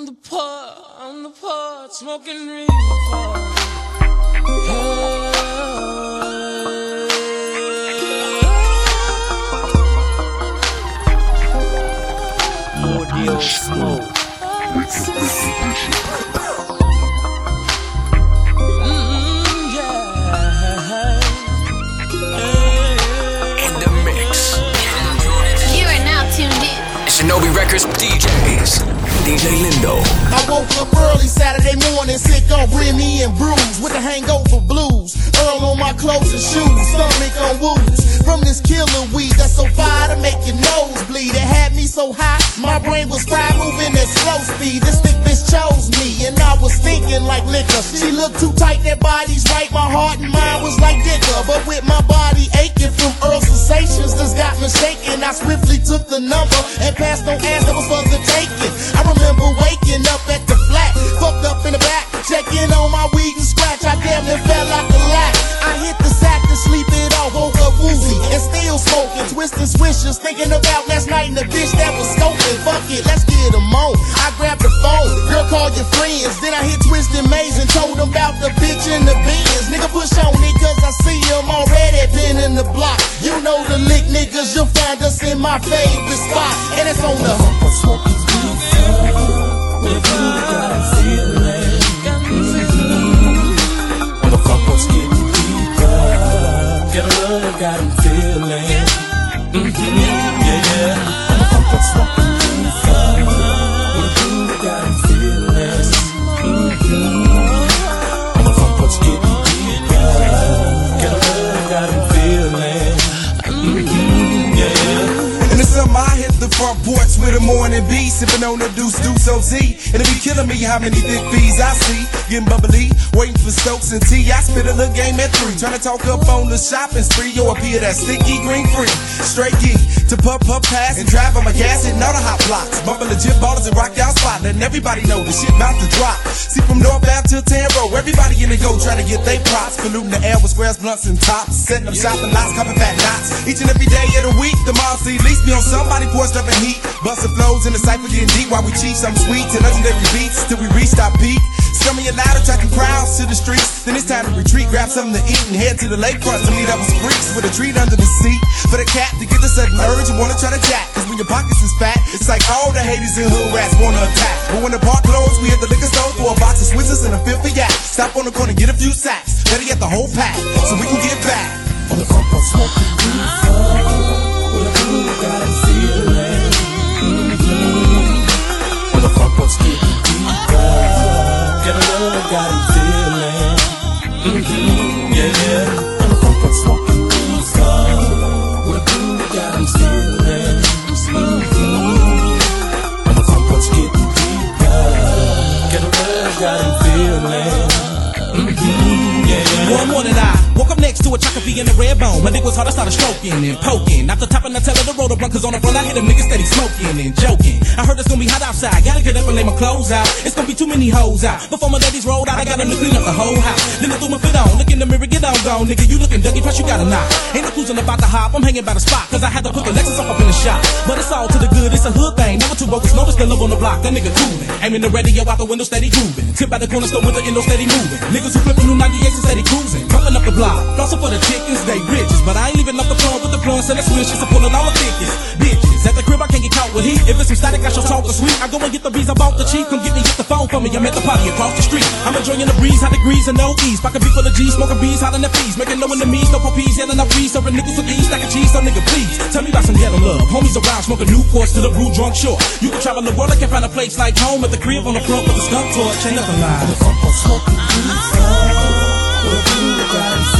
On the porch, on the porch, smoking reefer. More deal smoke. Mm, yeah. In the mix. You are now tuned in. Shinobi Recordz DJs. DJ Lindo. I woke up early Saturday morning, sick on Remy and bruised with the hangover blues. Earl on my clothes and shoes, stomach on wounds. From this killer weed that's so fire to make your nose bleed. It had so hot, my brain was fried moving at slow speed. This thick bitch chose me, and I was thinking like liquor. She looked too tight, that body's right. My heart and mind was like dicker, but with my body aching from Earl sensations, this got me shaking. I swiftly took the number and passed no ass that was for the taking. I remember waking up at the flat, fucked up in the back, checking on my weed and scratch. I damn near fell out the lack. I hit the sack to sleep it woke up woozy and still smoking, twisting swishers, thinking about last night and the bitch that was scoping. Fuck it, let's get get 'em on. I grabbed the phone, girl, call your friends. Then I hit Twisted Maze and told them about the bitch in the Benz. Nigga, push on it, cause I see see 'em already been in the block. You know the lick niggas, you'll find us in my favorite spot. And it's on the. On the got feeling. Mhm, Yeah, yeah. Smoking reefer. With a groove, got 'em feeling. A feeling. Mhm, Yeah, yeah. The summer, I hit the front porch with a morning bee, sipping on the deuce deuce OZ. And it be killing me how many thick fees I see. Getting bubbly, waiting for Stokes and T. I spit a little game at three, trying to talk up on the shopping spree. Yo, appear that sticky green free. Straight geek to puff puff pass and drive on my gas, hitting all the hot blocks. Bumping legit ballers and rock down spot, letting everybody know the shit about to drop. See from northbound till Row, everybody in the go trying to get they props. Polluting the air with squares, blunts, and tops. Setting up shopping lots, copping fat knots. Each and every day of the week, the mom see least me on somebody porch up heat. Busting flows in the cypher getting deep while we cheat some sweet to legendary beats till we reach our peak. Strumming it loud, attracting crowds to the streets. Then it's time to retreat, grab something to eat, and head to the lakefront to meet up with freaks with a treat under the seat. For the cat to get the sudden urge and wanna try to jack. Cause when your pockets is fat, it's like all the haters and hood rats wanna attack. But when the park closed, we hit the liquor store for a box of Swizzers and a fifth of yak. Stop on the corner, get a few sacks. Better get the whole pack, so we can get back. Smoking. Uh, with a groove, got to a chocolate in the red bone. My dick was hard, I started stroking and poking. After topping the tail of the road, blunt, cause on the front I hit a nigga steady smoking and joking. I heard it's gonna be hot outside, gotta get up and lay my clothes out. It's gonna be too many hoes out. Before my ladies rolled out, I got them to clean up the whole house. Then I threw my fit on, look in the mirror, get on, gone. Nigga, you looking ducky, plus you got a knot. Ain't no cruising about the hop, I'm hanging by the spot, cause I had to put the Lexus up, up in the shop. But it's all to the good, it's a hood thing. Never two brokers, notice the love on the block, that nigga coolin'. Aiming the radio out the window, steady grooving. Tip by the corner store with the endo steady moving. Niggas who flippin' new 98s and steady cruising. Bumping up the block, for the chickens, they riches. But I ain't leaving up the plug with the plug, and the swishes, I'm pulling all the thickest. Bitches, at the crib I can't get caught with heat. If it's some static, I shall talk or sweet. I go and get the bees, I bought the cheap. Come get me, get the phone for me. I'm at the party across the street. I'm enjoying the breeze, high degrees and no ease. Pocket beat full of G's, smoking bees, hollering at fees. Making no enemies, no poppies, yelling up fees. Serving niggas with ease, stack of cheese, so nigga please. Tell me about some ghetto love. Homies around, smoking Newports to the brew drunk shore. You can travel the world, I can find a place like home at the crib on the front with the skunk torch. Ain't nothing lying. smoking reefer. With a groove,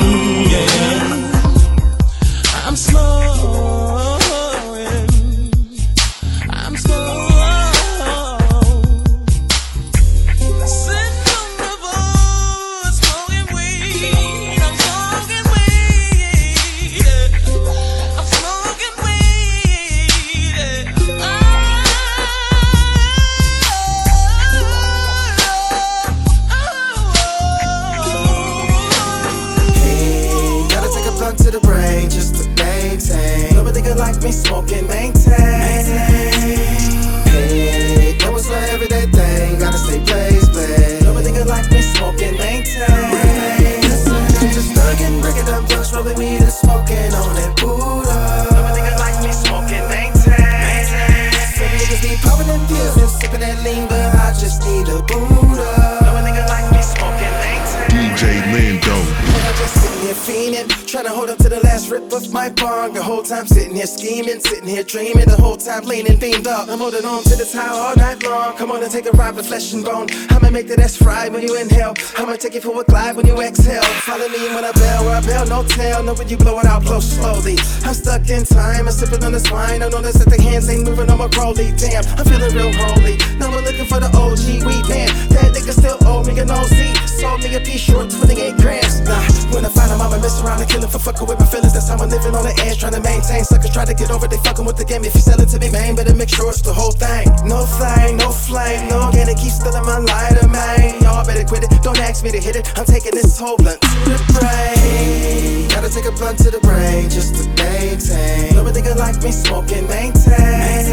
trying to hold up to the last rip of my bong. The whole time sitting here scheming, sitting here dreaming. The whole time leaning, beamed up. I'm holding on to this high all night long. Come on and take a ride with flesh and bone. I'ma make that ass fry when you inhale. I'ma take you for a glide when you exhale. Follow me when I bail, where I bail, no tail. Know when you blow it out, blow slowly. I'm stuck in time, I'm sipping on this wine. I notice that the hands ain't moving on my rolly. Damn, I'm feeling real holy. Now we're looking for the OG. We man, that nigga still owe me an OC. Sold me a piece short, 28 grams. Nah, when I find him, I'ma mess around and kill him for fucking with my feelings. That's how I'm living on the edge, trying to maintain. Suckers try to get over, they fucking with the game. If you sell it to me, man, better make sure it's the whole thing. No thing, no flame, no organic, keep stealing my lighter, man. Y'all better quit it, don't ask me to hit it. I'm taking this whole blunt to the brain. Gotta take a blunt to the brain just to maintain. Love a nigga like me smoking, maintain.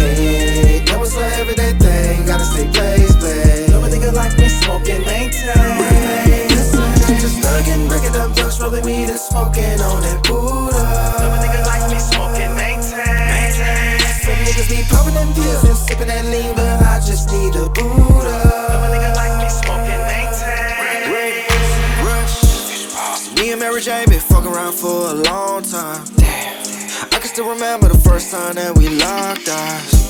Hey, that was an everyday thing. Gotta stay blaze, blaze. Nigga like me smoking, maintain. Just thuggin', breaking up drugs, rolling weed and smoking on that Buddha. Like me smoking. Some niggas be popping them pills and sipping that lean, but I just need a Buddha. Like me smoking. Rush. Me and Mary been fucking around for a long time. Damn. I can still remember the first time that we locked eyes.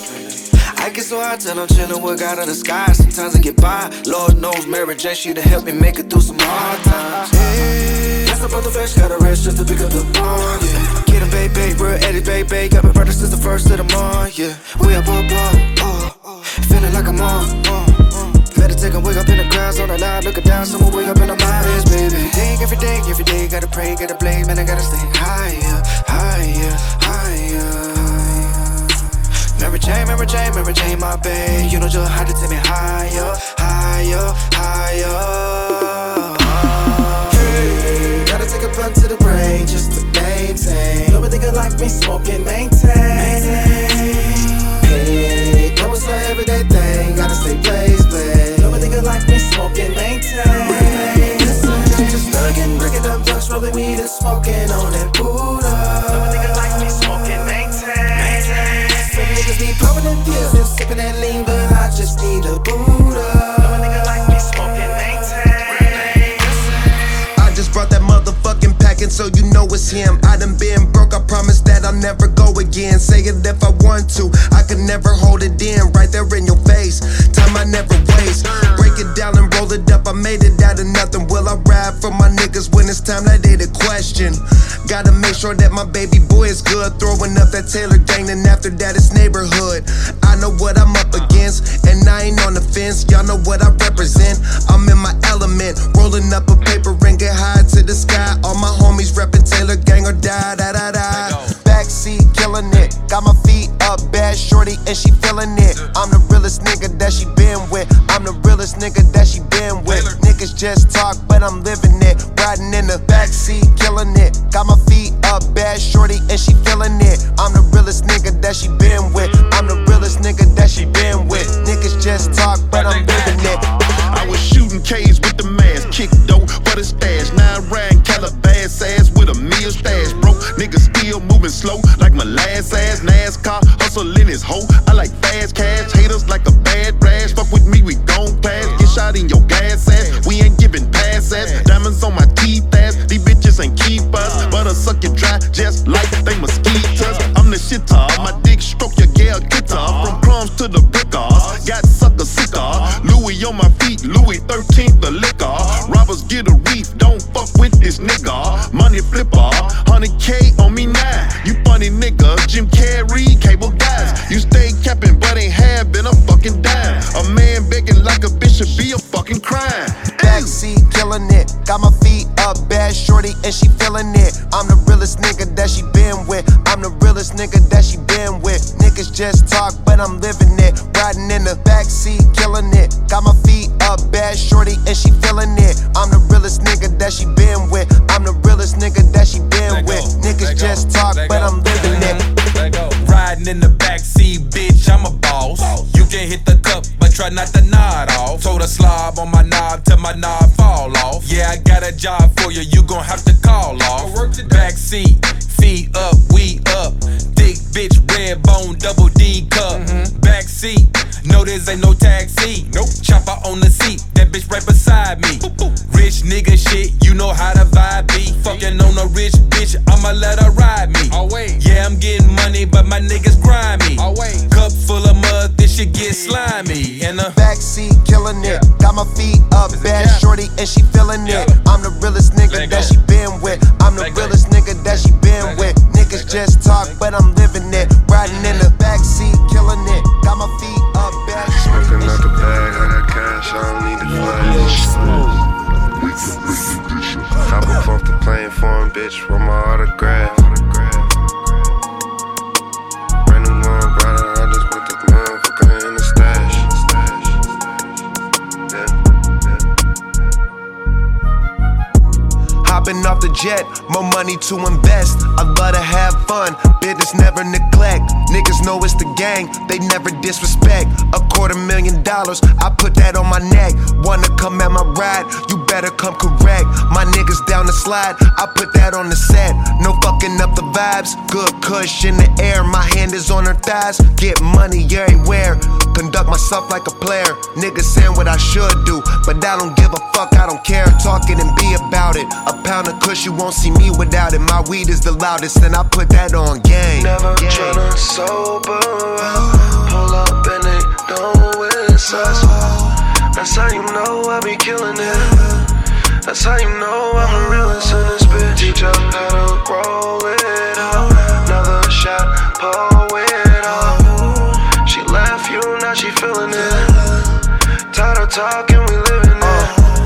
I get so high till I'm chillin' with God in the sky. Sometimes I get by. Lord knows Mary J, she to help me make it through some hard times. Yeah. That's up on the flesh, got a rest just to pick up the ball. Yeah. Get a baby, real Eddie, baby. Got my brother since the first of the month. Yeah. We up, up, up. Uh, feeling like I'm on. Uh, uh. Meditate and wake up in the clouds on the line, looking down, someone wake up in the minds, baby. Think every day, every day, gotta pray, gotta blame, man, I gotta stay higher, higher. Mary Jane, Mary Jane, Mary Jane, my babe. You know just how to take me higher, higher, higher. Hey, gotta take a blunt to the brain just to maintain. A nigga like me smoking, maintain. Hey, that was an everyday thing. Gotta stay blaze, blaze. A nigga like me smoking, maintain. Just thuggin', breaking up drugs, rolling weed and smoking on that Buddha. Popping and sipping that lean, but I just need a Buddha. A nigga like me smoking, maintain. I just brought that motherfucking packin', so you know it's him. I done been broke, I promise that I'll never go again. Say it if I want to, I could never hold it in. Right there in your face, time I never waste. Break it down and roll it up, I made it out of nothing. Will I ride for my niggas when it's time? That they a question. Gotta make sure that my baby boy is good. Throwing up that Taylor gang, and after that it's neighborhood. I know what I'm up against, and I ain't on the fence. Y'all know what I represent. I'm in my element, rolling up a paper and get high to the sky. All my homies reppin' Taylor gang or die, da da da. Backseat killing it, got my feet up, bad shorty, and she feeling it. I'm the realest nigga that she been with. I'm the realest nigga that she been with. Niggas just talk, but I'm living it. Riding in the backseat, killing it. Got my feet up, bad shorty, and she feeling it. I'm the realest nigga that she been with. I'm the realest nigga that she been with. Niggas just talk, but I'm living it. I was shooting K's with the mask, kick dope for the stash. Nine rand Calabas ass with a meal stash. bro. niggas still moving slow like my last ass. NASCAR hustling his hoe. I like fast cash, haters like a bad rash. Fuck with me, we gon' pass. Get shot in your gas ass. We ain't giving pass ass. Diamonds on my teeth ass. These bitches ain't keep us. Butter suck you dry just like they mosquitoes. I'm the shitter. My dick stroke your girl guitar. From crumbs to the brickers. Got. On my feet, Louis 13th the liquor. Robbers get a reef, don't fuck with this nigga. Money flipper, 100k on me now. You funny nigga, Jim Carrey, cable guys. You stay capping, but ain't having a fucking dime. A man begging like a bitch should be a fucking crime. Backseat killing it, got my feet up, bad shorty, and she feeling it. I'm the realest nigga that she been with. I'm the Realest nigga that she been with. Niggas just talk, but I'm living it. Riding in the backseat, killing it. Got my feet up, bad shorty, and she feeling it. I'm the realest nigga that she been with. I'm the realest nigga that she been with. Niggas just talk, but I'm living it. Riding in the backseat, bitch try not to nod off. Told a slob on my knob till my knob fall off. Yeah, I got a job for you, you gon' have to call off. Backseat, feet up, we up. Thick bitch, red bone, double D cup. Backseat, no, this ain't no taxi. Nope. Chopper on the seat, that bitch right beside me. Rich nigga shit, you know how the vibe be. Fucking on a rich bitch, I'ma let her ride me. Yeah, I'm getting money, but my niggas grimy. Cup full slimy. In the Backseat killing it. Got my feet up, bad shorty, and she feeling it. I'm the realest nigga that she been with. I'm the realest nigga that she been with. Niggas just talk, but I'm living it. Riding in the backseat, killing it. Got my feet up, bad shorty. Smoking out the bag, I got cash, I don't need the flash. Hop up off the plane for him, bitch, with my autograph. Jet, more money to invest. I'd love to have fun, business never neglect. Niggas know it's the gang, they never disrespect. A quarter million dollars, I put that on my neck. Wanna come at my ride, you better come correct. My niggas down the slide, I put that on the set. No fucking up the vibes, good cush in the air. My hand is on her thighs, get money everywhere. Conduct myself like a player. Niggas saying what I should do, but I don't give a fuck, I don't care. Talk it and be about it. A pound of kush, you won't see me without it. My weed is the loudest, and I put that on game. Never tryna sober up. Pull up and they know it's us. That's how you know I be killing it. That's how you know I'm the realest in this bitch. Teach her how to roll it up. Another shot, pull it up. She left you, now she feeling it. Tired of talking, we living it.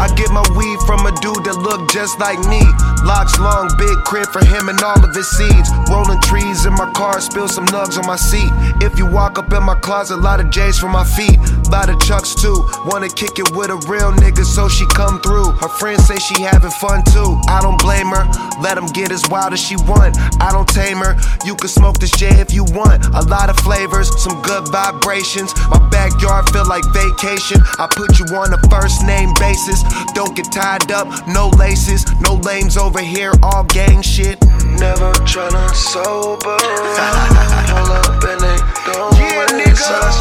I get my weed from a dude that look just like me. Locks long, big crib for him and all of his seeds. Rolling trees in my car, spill some nugs on my seat. If you walk up in my closet, lot of J's for my feet. Lot of chucks too. Wanna kick it with a real nigga, so she come through. Her friends say she having fun too. I don't blame her. Let him get as wild as she want. I don't tame her. You can smoke this J if you want. A lot of flavors, some good vibrations. My backyard feel like vacation. I put you on a first name basis. Don't get tied up, no laces, no lames over here, all gang shit. Never tryna sober. Pull up and they don't yeah, us.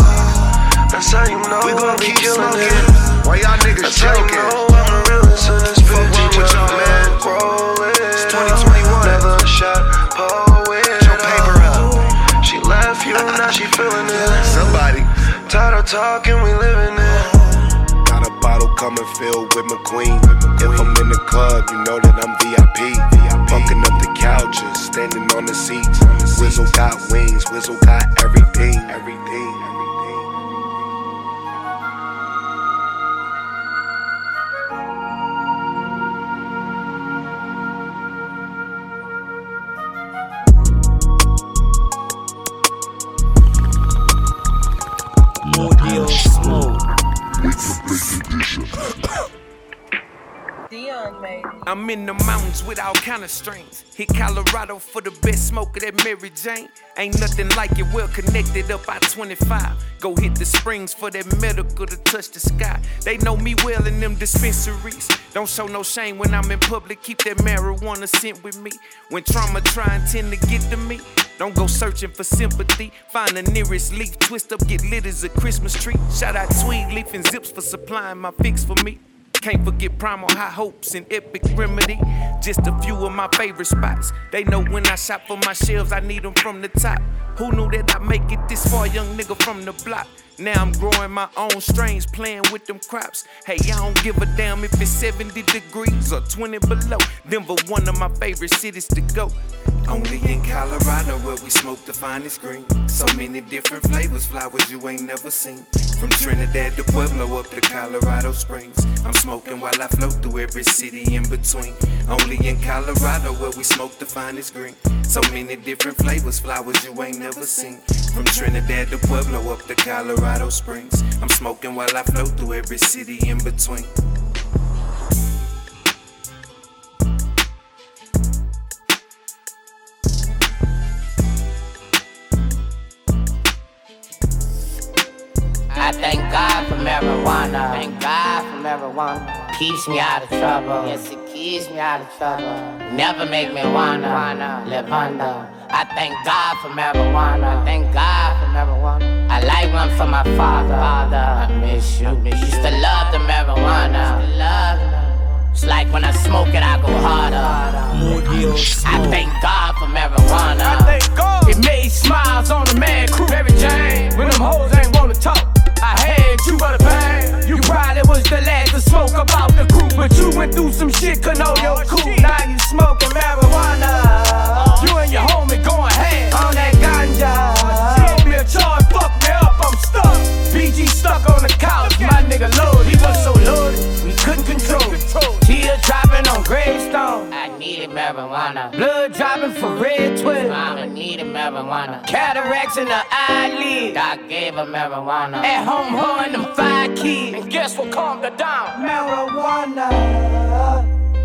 That's how you know We gon' keep killing smoking. it. Why y'all niggas That's how you joking? know I'm realest in this Fuck bitch. wrong with y'all, man? Roll it It's 2021. Never shot, Get your paper up. She left you, now she feeling it. Somebody. Tired of talking, we living it. Got a bottle coming filled with McQueen. If I'm in the club, you know that I'm VIP. Bumping up the couches, standing on the seats. Wizzle got wings, Wizzle got everything. Everything. Audio I'm in the mountains with all kind of strains. Hit Colorado for the best smoke of that Mary Jane. Ain't nothing like it, well connected up I 25. Go hit the springs for that medical to touch the sky. They know me well in them dispensaries. Don't show no shame when I'm in public. Keep that marijuana scent with me. When trauma and tend to get to me. Don't go searching for sympathy. Find the nearest leaf, twist up, get lit as a Christmas tree. Shout out Tweed Leaf and Zips for supplying my fix for me. Can't forget Primal High Hopes and Epic Remedy. Just a few of my favorite spots. They know when I shop for my shelves, I need them from the top. Who knew that I'd make it this far, young nigga from the block? Now I'm growing my own strains, playing with them crops. Hey, I don't give a damn if it's 70 degrees or 20 below. Denver, one of my favorite cities to go. Only in Colorado where we smoke the finest green. So many different flavors, flowers you ain't never seen. From Trinidad to Pueblo up to Colorado Springs. I'm smoking while I float through every city in between. Only in Colorado where we smoke the finest green. So many different flavors, flowers you ain't never seen. From Trinidad to Pueblo up to Colorado Springs. I'm smoking while I float through every city in between. I thank God for marijuana. Thank God for marijuana. Keeps me out of trouble. Yes, it keeps me out of trouble. Never make me wanna, wanna live under. I thank God for marijuana. One for my father. I miss you. Used to love the marijuana. Love. It's like when I smoke it, I go harder. I thank God for marijuana. I thank God. It made smiles on the man crew. Mary Jane, when them hoes ain't wanna talk. I had you but a pain. You probably was the last to smoke about the crew, but you went through some shit, could know your oh, cool. Now you smoking marijuana. You and your homie going hand on that ganja. Oh, smoke me a charge, fuck me up, I'm stuck. BG stuck on the couch, my nigga loaded. He was so loaded, we couldn't control it. Tears dropping on gravestone. I needed marijuana. Blood dropping for red twist. Mama needed marijuana. Cataracts in the eyelid. Doc gave her marijuana. At home, hoeing them five kids. And guess what calmed her down? Marijuana.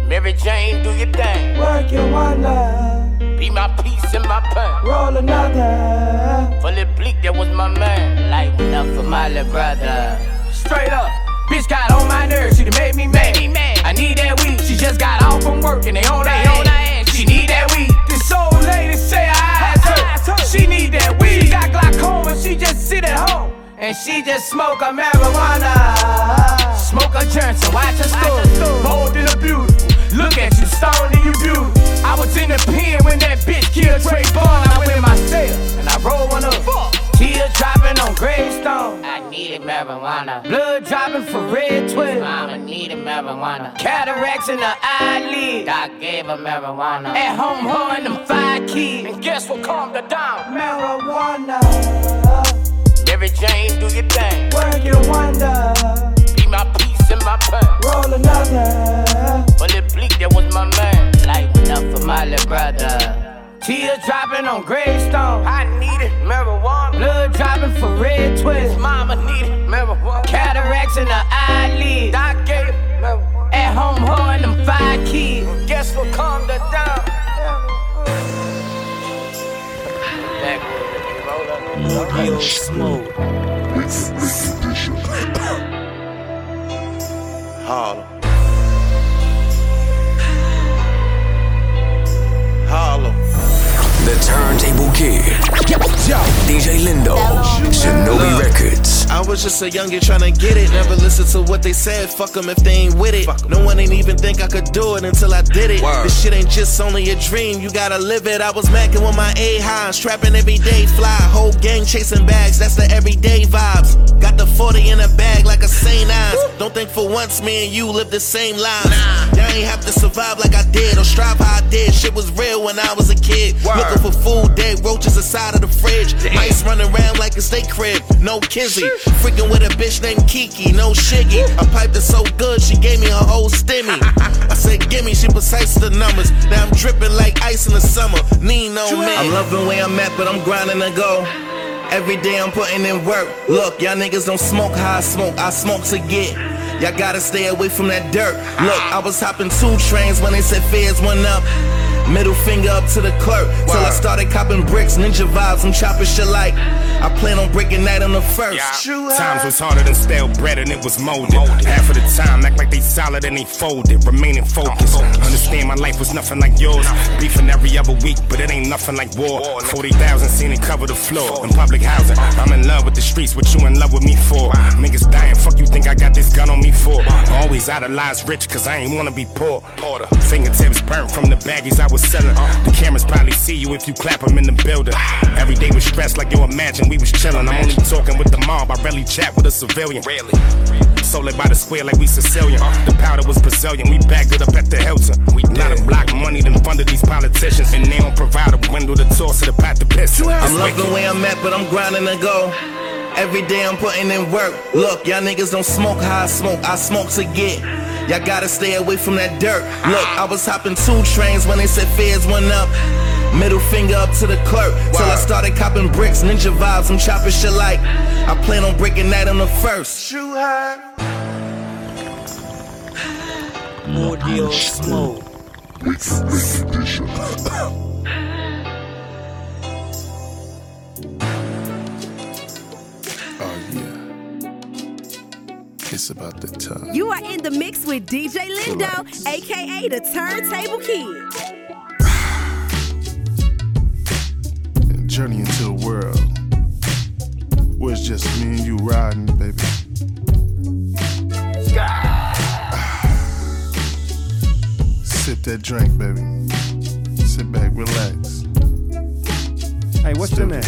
Mary Jane, do your thing. Work your wonder. Be my peace and my pain. Roll another. Fully bleak, that was my man. Lighten up for my little brother. Straight up. Bitch got on my nerves, she done made me mad. I need that weed, she just got off from work and they on that ass. She need that weed. This old lady say her eyes hurt. She need that weed. She got glaucoma, she just sit at home. And she just smoke a marijuana. Smoke a Johnson, watch her story. Bold and beautiful. Look at you, stoned and you beautiful. I was in the pen when that bitch killed Trayvon. I went in my cell and I rolled one up. Tears dropping on gravestone. I needed marijuana. Blood dropping for red twist. Mama needed marijuana. Cataracts in the eyelid. Doc gave her marijuana. At home, hoeing them five kids. And guess what calmed her down? Marijuana. Mary Jane, do your thing. Work your wonder. Be my peace and my pain. Roll another. Fully bleak, that was my man. Lighten up for my little brother. Tears dropping on gravestone. I needed marijuana. Blood dropping for red twist. Mama needed marijuana. Cataracts in the eyelid. Doc gave marijuana. At home, hoeing them five kids. Guess what calmed her down? Back roll up. More. Smoke. Harlem. Harlem. The Turntable Kid. DJ Lindo. Shinobi Look, Recordz. I was just a youngin' tryna get it. Never listen to what they said. Fuck 'em if they ain't with it. No one ain't even think I could do it until I did it. This shit ain't just only a dream. You gotta live it. I was macking with my A highs, trapping every day fly. Whole gang chasing bags. That's the everyday vibes. Got the 40 in a bag like a St. Ives. Don't think for once me and you live the same lives. Nah. Y'all ain't have to survive like I did or strive how I did. Shit was real when I was a kid. Looking for food, dead roaches inside of the fridge. Mice running around like it's they crib. No kizzy. Freaking with a bitch named Kiki, no shiggy. I piped it so good, she gave me a whole stimmy. I said, gimme, she precise the numbers. Now I'm dripping like ice in the summer. Lean on me. I'm loving where I'm at, but I'm grinding to go. Every day I'm putting in work. Look, y'all niggas don't smoke how I smoke. I smoke to get. Y'all gotta stay away from that dirt. Look, I was hopping two trains when they said fares went up. Middle finger up to the clerk. Till I started copping bricks, ninja vibes, I'm chopping shit like. I plan on breaking that on the first. Times was harder than stale bread and it was molded. Half of the time, act like they solid and they folded. Remaining focused. Understand my life was nothing like yours. Beefing every other week, but it ain't nothing like war. 40,000 seen it cover the floor. In public housing, I'm in love with the streets. What you in love with me for? Niggas dying, fuck you think I got this gun on me for? Always idolize rich, cause I ain't wanna be poor. Fingertips burnt from the baggies I was selling. Uh. The cameras probably see you if you clap them in the building. Every day was stressed like you imagine we was chilling. I'm only talking with the mob, I rarely chat with a civilian. Rarely. Sold it by the square like we Sicilian. Uh, the powder was Brazilian, we bagged it up at the Hilton. We not a block money than funded these politicians, and they don't provide a window to toss to the path to piss. I'm loving where I'm at, but I'm grinding to go. Every day I'm putting in work. Look, y'all niggas don't smoke how I smoke. I smoke to get. Y'all gotta stay away from that dirt. Look, I was hopping two trains when they said fares went up. Middle finger up to the clerk. Till I started copping bricks, ninja vibes, I'm chopping shit like. I plan on breaking that on the first. True More deals. Smoke. Yeah. It's about the time. You are in the mix with DJ Lindo, aka the Turntable Kid. Journey into a world where it's just me and you riding, baby. Sip that drink, baby. Sit back, relax. Hey, what's your name?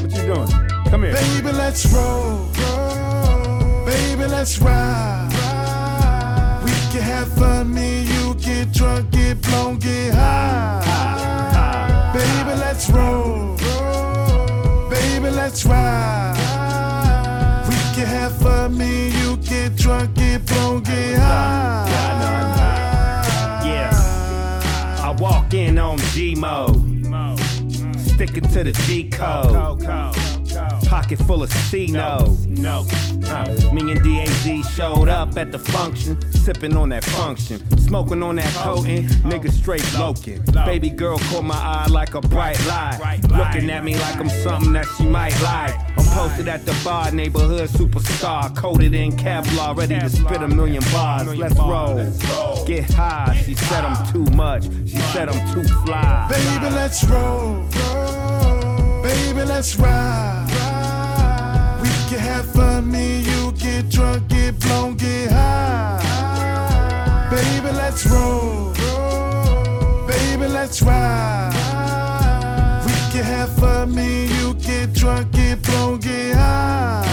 What you doing? Come here. Baby, let's roll. Baby, let's ride. We can have fun, me you get drunk, get blown, get high. Baby, let's roll. Baby, let's ride. We can have fun, me you get drunk, get blown, get high. Yeah. I walk in on G mode. Sticking to the G code. Pocket full of C no. No. Uh, me and DAZ showed up at the function, sipping on that function, smoking on that potent, nigga straight loking. Baby girl caught my eye like a bright light, looking at me like I'm something that she might like. I'm posted at the bar, neighborhood superstar, coated in Kevlar, ready to spit a million bars. Let's roll, get high. She said I'm too much. She said I'm too fly. Baby, let's roll. Baby, let's ride. Have fun, me you get drunk, get blown, get high. Baby, let's roll. Baby, let's ride. We can have fun, me you get drunk, get blown, get high.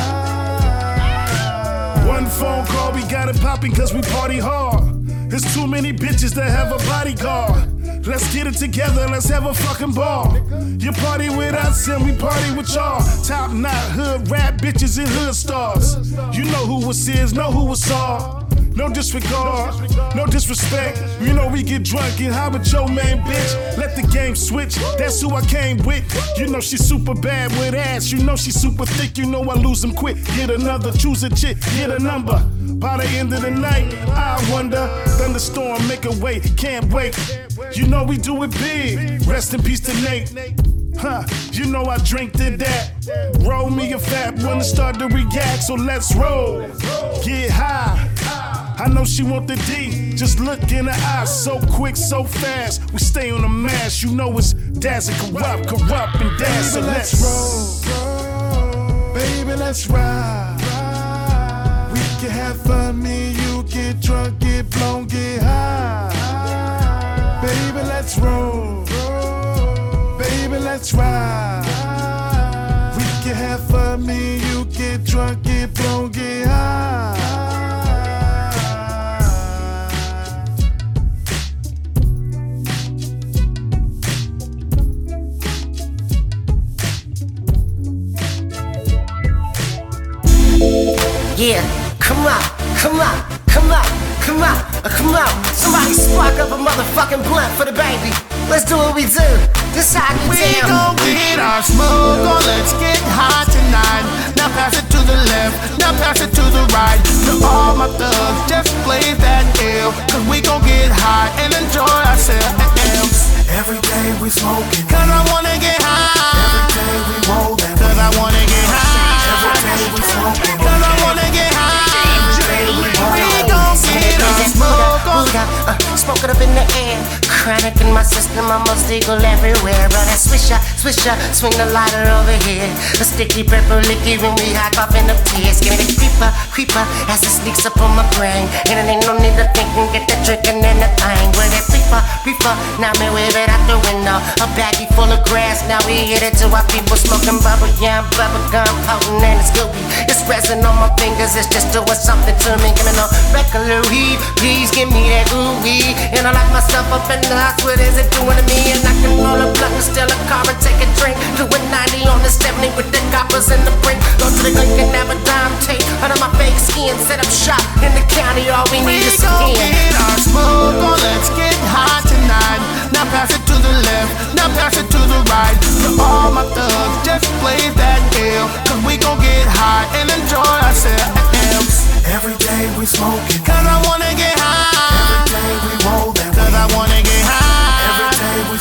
One phone call, we got it popping cause we party hard. There's too many bitches that have a bodyguard. Let's get it together, let's have a fucking ball. You party with us and we party with y'all. Top knot, hood rap bitches and hood stars. You know who was is, know who was all. No disregard, no disrespect. You know we get drunk and high with your main bitch. Let the game switch, that's who I came with. You know she's super bad with ass. You know she's super thick, you know I lose them quick. Get another, choose a chick, get a number. By the end of the night, I wonder. Thunderstorm, make a way, can't wait. You know we do it big. Rest in peace to Nate. Huh, you know I drink to that. Roll me a fat one to start to react, so let's roll. Get high. I know she want the D. Just look in her eyes, so quick, so fast. We stay on the mash, you know it's dazzling, corrupt, corrupt, and. So Baby, let's roll. Baby, let's ride. We can have fun, me and you get drunk, get blown, get high. Baby, let's roll. Baby, let's ride. We can have fun, me you get drunk, get blown, get high. Yeah, come on, come on, come on, come on, uh, come on. Somebody spark up a motherfucking blunt for the baby. Let's do what we do. This how we We gon' get our smoke on, let's get high tonight. Now pass it to the left, now pass it to the right. To all my thugs, just play that ill. Cause we gon' get high and enjoy ourselves. Every day we smoking. Cause I wanna get high. Chronic in my system, almost everywhere. But I swisher, up, swish up, swing the lighter over here. A sticky purple liquid when we off in the tears. Give me the creeper, creeper, as it sneaks up on my brain. And it ain't no need to think and get the drinking and the thing. With that reefer, reefer, now me wave it out the window. A baggie full of grass, now we hit it to our people smoking bubble yum, bubble gum, potent and it's gooey. It's resin on my fingers, it's just doing something to me. Give me no regular weed, please give me that ooey. And I lock myself up in the house, what is it doing to me? Can roll a blunt and steal a car and take a drink. Do a 90 on the 70 with the coppers in the brink. Go to the clinic and have a dime take under my fake skin. Set up shop in the county, all we need We is some get our smoke on, let's get high tonight. Now pass it to the left, now pass it to the right. To all my thugs, just play that ill. Cause we gon' get high and enjoy ourselves. Every day we smoking. Cause I wanna get high. Every day we rollin'. Cause I wanna get high.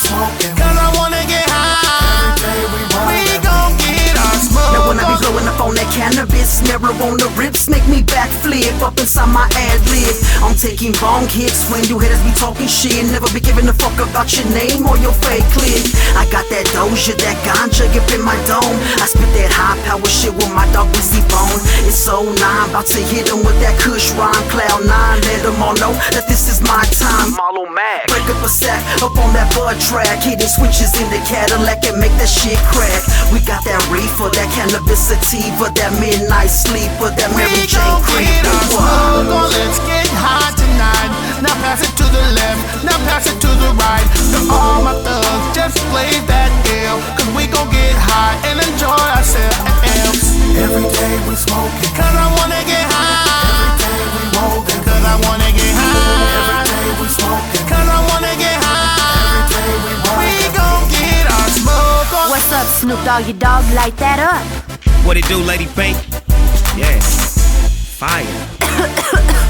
Smoking. Cause I wanna get blowing up on that cannabis, marijuana rips make me live up inside my ad lib. I'm taking wrong hits when you haters be talking shit. Never be giving a fuck about your name or your fake clip. I got that doja, that ganja up in my dome. I spit that high power shit with my dog Bizzy Bone. It's so nine, about to hit him with that kush rhyme. Cloud nine, let them all know that this is my time. Marlo Mack. Break up a sack up on that bud track. Hitting switches in the Cadillac and make that shit crack. We got that reefer, that cannabis sativa, that midnight sleeper, that Mary Jane creep. Smoke on, oh, let's get high tonight. Now pass it to the left, now pass it to the right. To all my thugs, just play that ill. Cause we gon' get high and enjoy ourselves. Every day we smoking. Cause I wanna get high. Every day we rolling. Cause I wanna get high. Every day we smoking. Cause I wanna get high. Every day we rolling. We gon' get our smoke on. What's up, Snoop Dogg? Your dog light that up. What it do, Lady Bank? Yeah. Fire.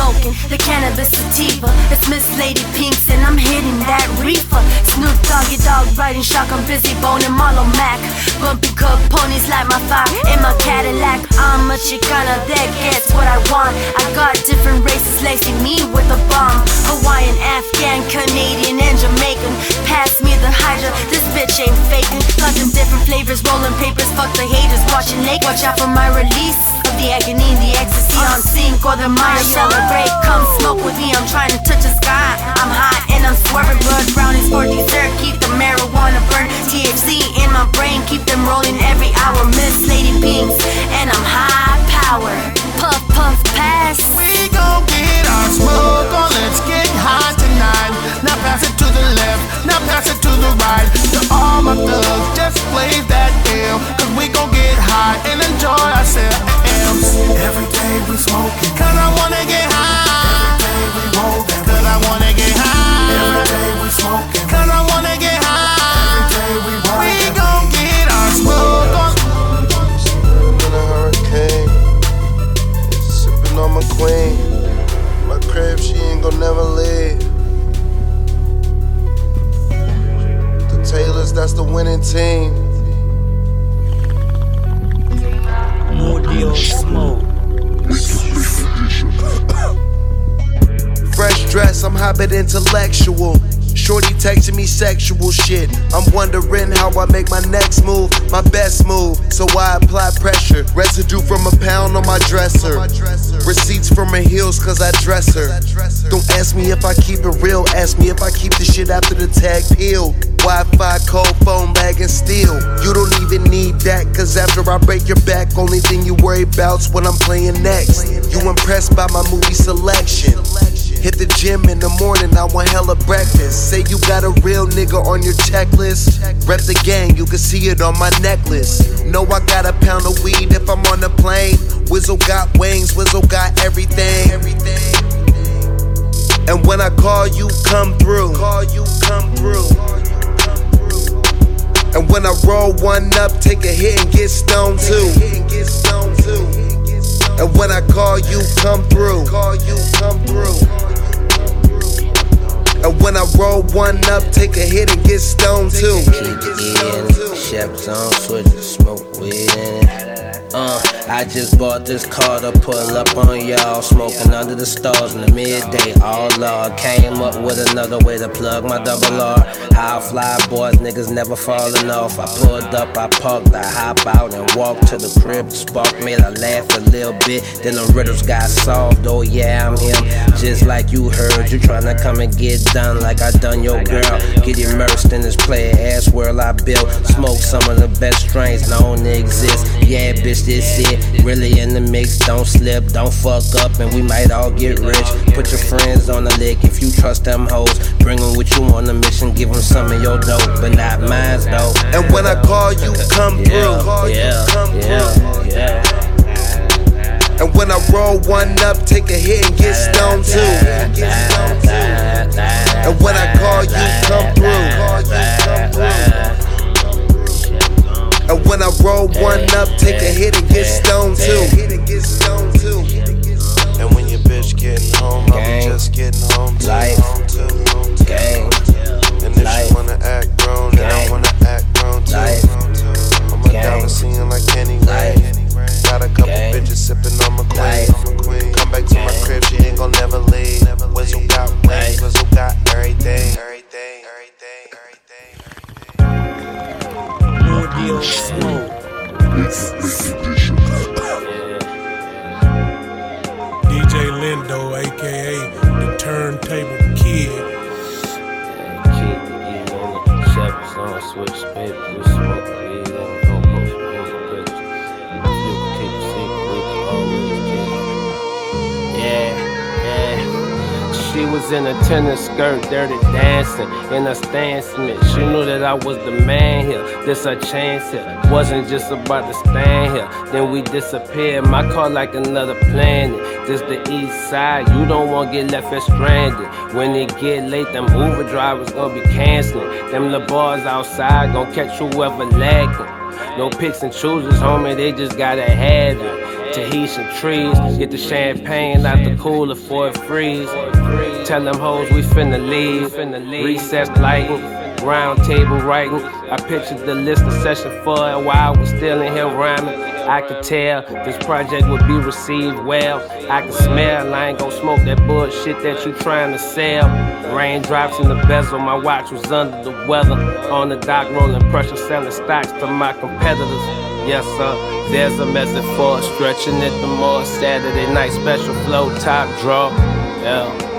smoking the cannabis sativa. It's Miss Lady Pinks and I'm hitting that reefer. Snoop Dogg, your dog riding shotgun, busy boning Marlo Mac. Bumpy cup ponies like my fire in my Cadillac. I'm a Chicana that gets what I want. I got different races lacing me with a bomb. Hawaiian, Afghan, Canadian, and Jamaican. Pass me the Hydra, this bitch ain't faking. Got different flavors, rolling papers, fuck the haters, watching Lake. Watch out for my release the agony, the ecstasy on sync or the Maya celebrate. Come smoke with me, I'm trying to touch the sky. I'm hot and I'm swerving, blood brownies for dessert. Keep the marijuana burn, THC in my brain, keep them rolling every hour. Miss Lady Pinks, and I'm high power. Puff, puff, pass. We gon' get our smoke on, let's get high tonight. Now pass it to the left, now pass it to the right. To all my thugs, just play that ill. Cause we gon' get high and enjoy ourselves. Every day we smoking. Cause I wanna get high. Every day we rolling. Cause I wanna get high. Every day we smoking. Cause I wanna get high. We gon' get our smoke on. in a hurricane. Sipping on my queen. My crib, she ain't gon' never leave. The Taylors, that's the winning team. Smoke. Fresh dress, I'm hobbit intellectual. Shorty texting me sexual shit. I'm wondering how I make my next move, my best move. So I apply pressure. Residue from a pound on my dresser. Receipts from her heels, cause I dress her. Don't ask me if I keep it real, ask me if I keep the shit after the tag peeled. Wi Fi, cold phone bag, and steel. You don't even need that, cause after I break your back, only thing you worry about's what I'm playing next. You impressed by my movie selection. Hit the gym in the morning, I want hella breakfast. Say you got a real nigga on your checklist. Rep the gang, you can see it on my necklace. Know I got a pound of weed if I'm on the plane. Wizzle got wings, Wizzle got everything. Everything. And when I call you, come through. Call you, come through. And when I roll one up, take a hit and get stoned too. And when I call you, come through. Call you, come through. And when I roll one up, take a hit and get stoned too. Chef zone, switch to smoke weed in it. Uh, I just bought this car to pull up on y'all. Smoking under the stars in the midday. All Lord came up with another way to plug my double R. High fly boys, niggas never falling off. I pulled up, I parked, I hop out and walk to the crib. Spark made I laugh a little bit. Then the riddles got solved. Oh yeah, I'm him. Just like you heard, you tryna come and get done like I done your girl. Get immersed in this player ass world I built. Smoke some of the best strains known to exist. Yeah, bitch, this it. Really in the mix, don't slip, don't fuck up, and we might all get rich. Put your friends on the lick if you trust them hoes. Bring them with you on the mission, give them some of your dope, but not mine though. And when I call you, come through. Yeah, yeah, yeah. And when I roll one up, take a hit and get stoned too. And when I call you, come through. And when I roll one up, take a hit and get stoned too. And when your bitch getting home, I'm just getting home too. Life. Home too, home too. Gang. And if Life. she wanna act grown, then I wanna act grown too. Life. I'm a dollar seeing like Kenny Ray. Got a couple Gang. bitches sipping on my queen. Come back to Gang. my crib, she ain't gon' never leave. Wizzle got wings, Wizzle got everything. Studios. In a tennis skirt, dirty dancing, in a Stan Smith. She knew that I was the man here. This a chance here. Wasn't just about to stand here. Then we disappeared. My car like another planet. This the east side. You don't want to get left stranded. When it get late, them Uber drivers gonna be canceling. Them the bars outside gonna catch whoever lagging. No picks and choosers, homie, they just gotta have it. Tahitian trees, get the champagne out the cooler for it freeze. Tell them hoes we finna leave. Recess lighting, round table writing. I pictured the listening session for it while we still in here rhyming. I could tell this project would be received well. I can smell, I ain't gon' smoke that bullshit that you trying to sell. Raindrops in the bezel, my watch was under the weather. On the dock, rolling pressure, selling stocks to my competitors. Yes, sir, there's a method for stretching it the more. Saturday night special flow, top draw. Yeah.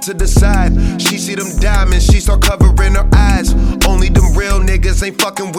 To the side. She see them diamonds, she start covering her eyes. Only them real niggas ain't fucking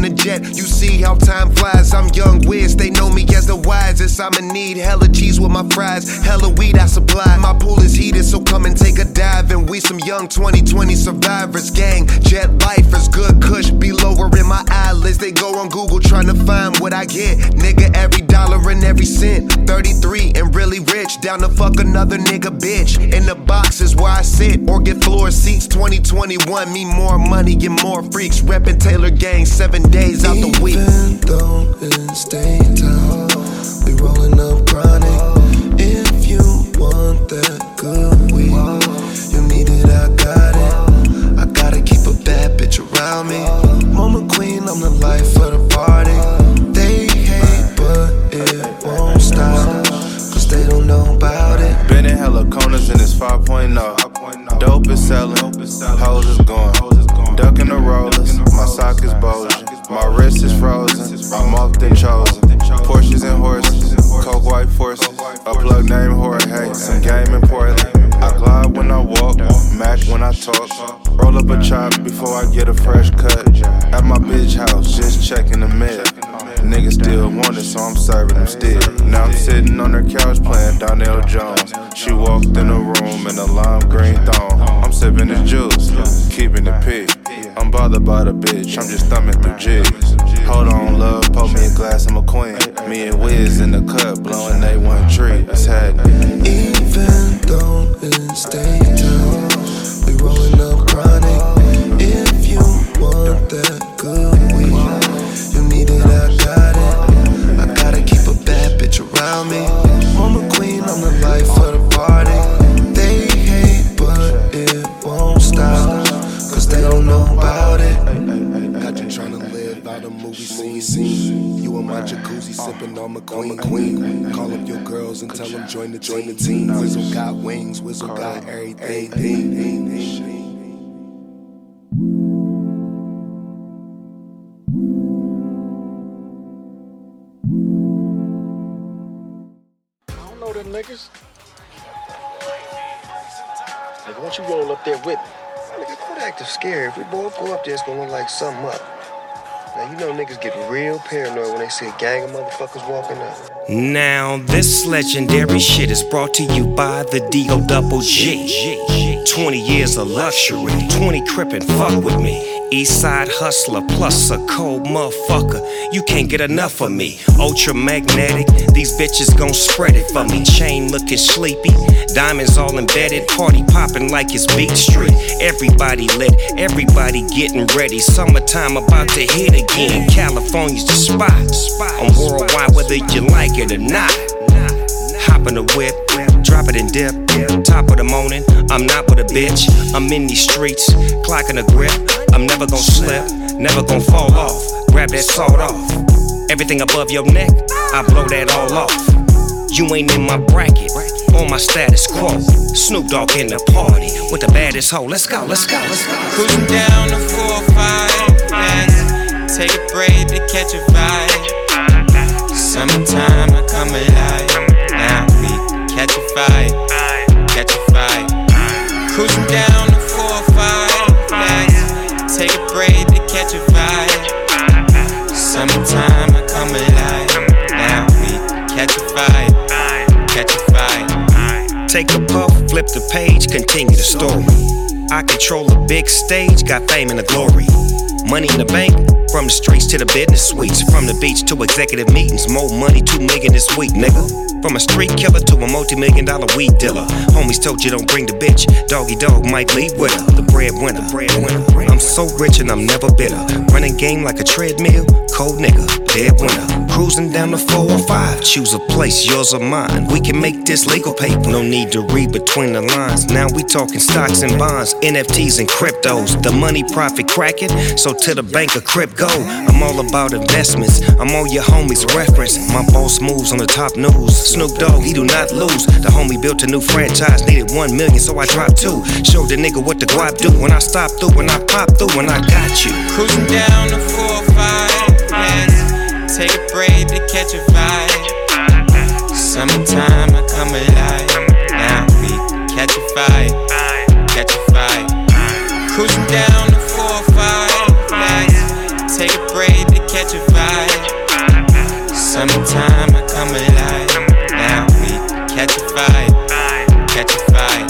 on the jet, you see how time flies. I'm young Wiz, they know me as the wisest. I'ma need hella cheese with my fries, hella weed I supply. My pool is heated, so come and take a dive. And we some young 2020 survivors, gang. Jet lifers, good kush be lowering my eyelids. They go on Google trying to find what I get. Nigga, every dollar and every cent. 33 and really rich, down to fuck another nigga bitch. In the box is where I sit, or get floor seats. 2021, me more money and more freaks. Reppin' Taylor Gang, seven days out the week. Even though it's daytime, we rolling up chronic. If you want that good weed, you need it, I got it. I gotta keep a bad bitch around me. Mama queen, I'm the life of the party. They hate, but it won't stop. Cause they don't know about it. Been in hella corners and it's 5.0. Dope is selling, hoes is going. Ducking the rollers, my sock is bulging. My wrist is frozen, I'm often chosen. Porsches and horses, coke white forces. A plug named Jorge, some game in Portland. I glide when I walk, Mac when I talk. Roll up a chop before I get a fresh cut. At my bitch house, just checking the mid. Niggas still want it, so I'm serving them still. Now I'm sitting on her couch playing Donell Jones. She walked in the room in a lime green thong. I'm sipping the juice, keeping the pee. I'm bothered by the bitch, I'm just thumbing through G's. Hold on, love, pour me a glass, I'm a queen. Me and Wiz in the cut, blowing A1 tree. It's happening. Even though it's daytime, queen. queen. Call up your girls and tell them join the join the team. Wizzle got wings, Wizzle got everything. I don't know them niggas. Nigga, why don't you roll up there with me? Nigga, quit acting scared. If we both go up there, it's gonna look like something up. Now, you know niggas get real paranoid when they see a gang of motherfuckers walking up. Now, this legendary shit is brought to you by the D.O. Double G. 20 years of luxury. 20 crippin', fuck with me. East side hustler plus a cold motherfucker. You can't get enough of me. Ultra magnetic, these bitches gon' spread it for me. Chain looking sleepy, diamonds all embedded. Party popping like it's Beat Street. Everybody lit, everybody getting ready. Summertime about to hit again. California's the spot. I'm worldwide whether you like it or not. Hop in the whip, drop it and dip. Top of the morning, I'm not with a bitch. I'm in these streets, clocking a grip. I'm never gonna slip, never gonna fall off. Grab that salt off. Everything above your neck, I blow that all off. You ain't in my bracket, on my status quo. Snoop Dogg in the party with the baddest hoe. Let's go, let's go, let's go. Cruising down the 405, let's take a break to catch a vibe. Summertime, I come alive. Now catch a vibe, catch a vibe. Cruising down the 405, let's take a break to catch a vibe. Summertime, I come alive. Now we catch a vibe, catch a vibe. Take a puff, flip the page, continue the story. I control a big stage, got fame and the glory. Money in the bank, from the streets to the business suites. From the beach to executive meetings, more money, two million this week, nigga. From a street killer to a multi million dollar weed dealer. Homies told you don't bring the bitch, doggy dog might leave with her. The breadwinner. I'm so rich and I'm never bitter. Running game like a treadmill, cold nigga, dead winner. Cruising down the 405, choose a place, yours or mine. We can make this legal paper, no need to read between the lines. Now we talking stocks and bonds, NFTs and cryptos. The money profit cracking, so to the bank of crypt go. I'm all about investments, I'm all your homies reference. My boss moves on the top news. Snoop Dogg, he do not lose. The homie built a new franchise, needed one million, so I dropped two. Showed the nigga what the guap do when I stop through, when I pop through, when I got you. Cruising down the 405, let's take a break to catch a vibe. Summertime, I come alive. Now we catch a vibe, catch a vibe. Cruising down Summertime, I come alive. Now we catch a vibe, catch a vibe.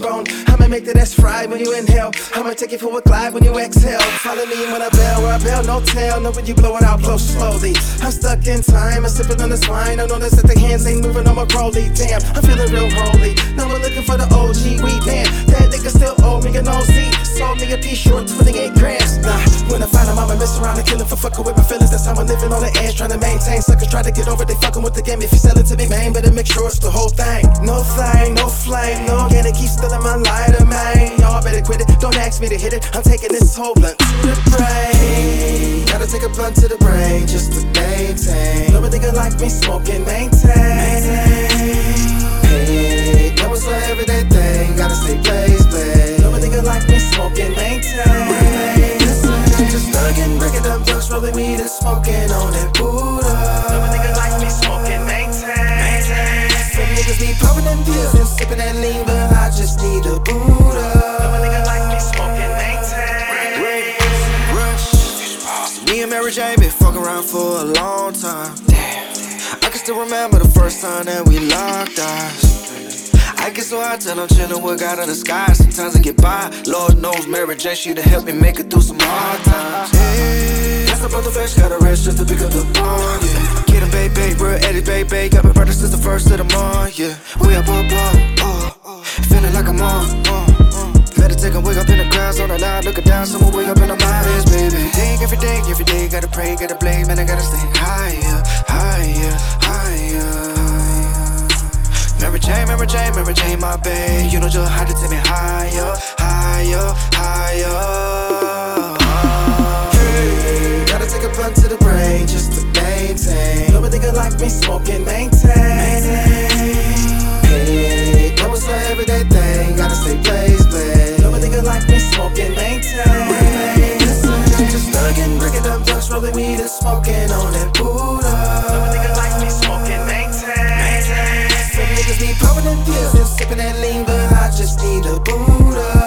Bone. I'ma make that ass fry when you inhale. I'ma take it for a tail. Know when you blow it out, blow slowly. I'm stuck in time, I'm sipping on this wine. I notice that the hands ain't moving on my rolly. Damn, I'm feeling real holy. Now we're looking for the OG We man. That nigga still owe me an OZ. Sold me a piece short, 28 grams. Nah, when I find him, I'ma mess around and kill him for fucking with my feelings. That's how I'm living on the edge, trying to maintain. Suckers try to get over, they fucking with the game. If you sell it to me, man, better make sure it's the whole thing. No thing, no flame, no gain, it keeps stealing my lighter, man. Y'all better quit it, don't ask me to hit it. I'm taking this whole blunt to the brain. Gotta take a blunt to the brain just to maintain. Love a nigga like me smoking, maintain. Hey, that was an everyday thing. Gotta stay blaze, blaze. Love a nigga like me smoking, maintain. Just thuggin', breaking up drugs, rolling weed and smoking on that Buddha. Love like me smoking, maintain. Some niggas be popping them pills and sipping that lean, but I just need a Buddha. Love like me smoking, Mary J been fucking around for a long time. Damn. I can still remember the first time that we locked eyes. I get so hot till I'm chillin' with God in the sky. Sometimes I get by. Lord knows Mary J. She to help me make it through some hard times. Yeah. That's the brother fresh, got a rest just to pick up the ball. Yeah. Get him, baby, real Eddie, baby. Got my brother since the first of the month. Yeah. We up, up, up. Uh, feeling like I'm on. Uh. Meditate wake up in the clouds on the line, looking down, someone wake up in the baby. Day, every day, every day, gotta pray, gotta blame, man, I gotta stay higher, higher, higher. Mary Jane, Mary Jane, Mary Jane, my babe. You know just how to take me higher, higher, higher. Hey, gotta take a blunt to the brain just to maintain. Nobody nigga like me smoking, maintain. Hey, that was a everyday thing. Gotta stay blaze, blaze. Nobody nigga like me smoking, maintain. Thuggin', breaking up, just rolling weed and smoking on that Buddha. Nobody nigga like me smoking, maintain. Some niggas be popping them pills and sipping that lean, but I just need a Buddha.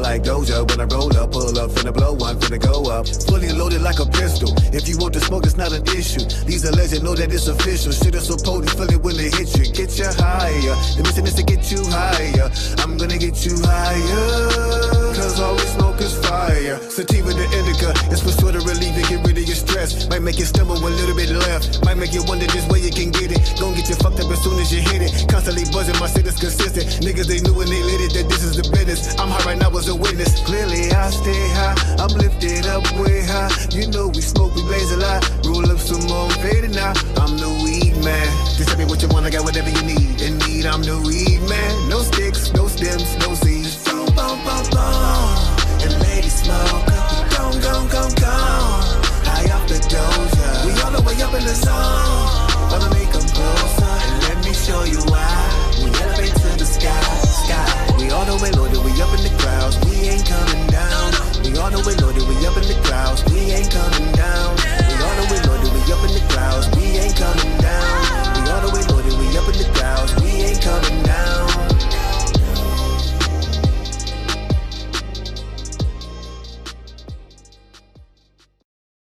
Like Doja when I roll up, pull up, finna blow one, finna go up. Fully loaded like a pistol. If you want to smoke, it's not an issue. These are legends, know that it's official. Shit is so potent, feel it when they hit you. Get you higher. The mission is to get you higher. I'm gonna get you higher. Cause all we smoke is fire. Sativa to indica, it's for sort of relief and get rid of your stress. Might make you stumble a little bit left. Might make you wonder just where you can get it. Gon' get you fucked up as soon as you hit it. Constantly buzzing, my shit is consistent. Niggas, they knew when they lit it that this is the business. I'm high right now as a witness. Clearly, I stay high. I'm lifted up way high. You know we smoke, we blaze a lot. Roll up some more faded now. I'm the weed man. Just tell me what you want, I got whatever you need. Indeed, I'm the weed man. No sticks, no stems, no seeds boom, boom, boom. And lady smoke, we gone, gone, gone, gone. High off the doja, we all the way up in the zone. Wanna make them closer, and let me show you why. We elevate to the sky, sky. We all the way loaded, we up in the clouds, we ain't coming down. We all the way loaded, we up in the clouds, we ain't coming down. We all the way loaded, we up in the clouds, we ain't coming down. We all the way loaded, we up in the clouds, we ain't coming down.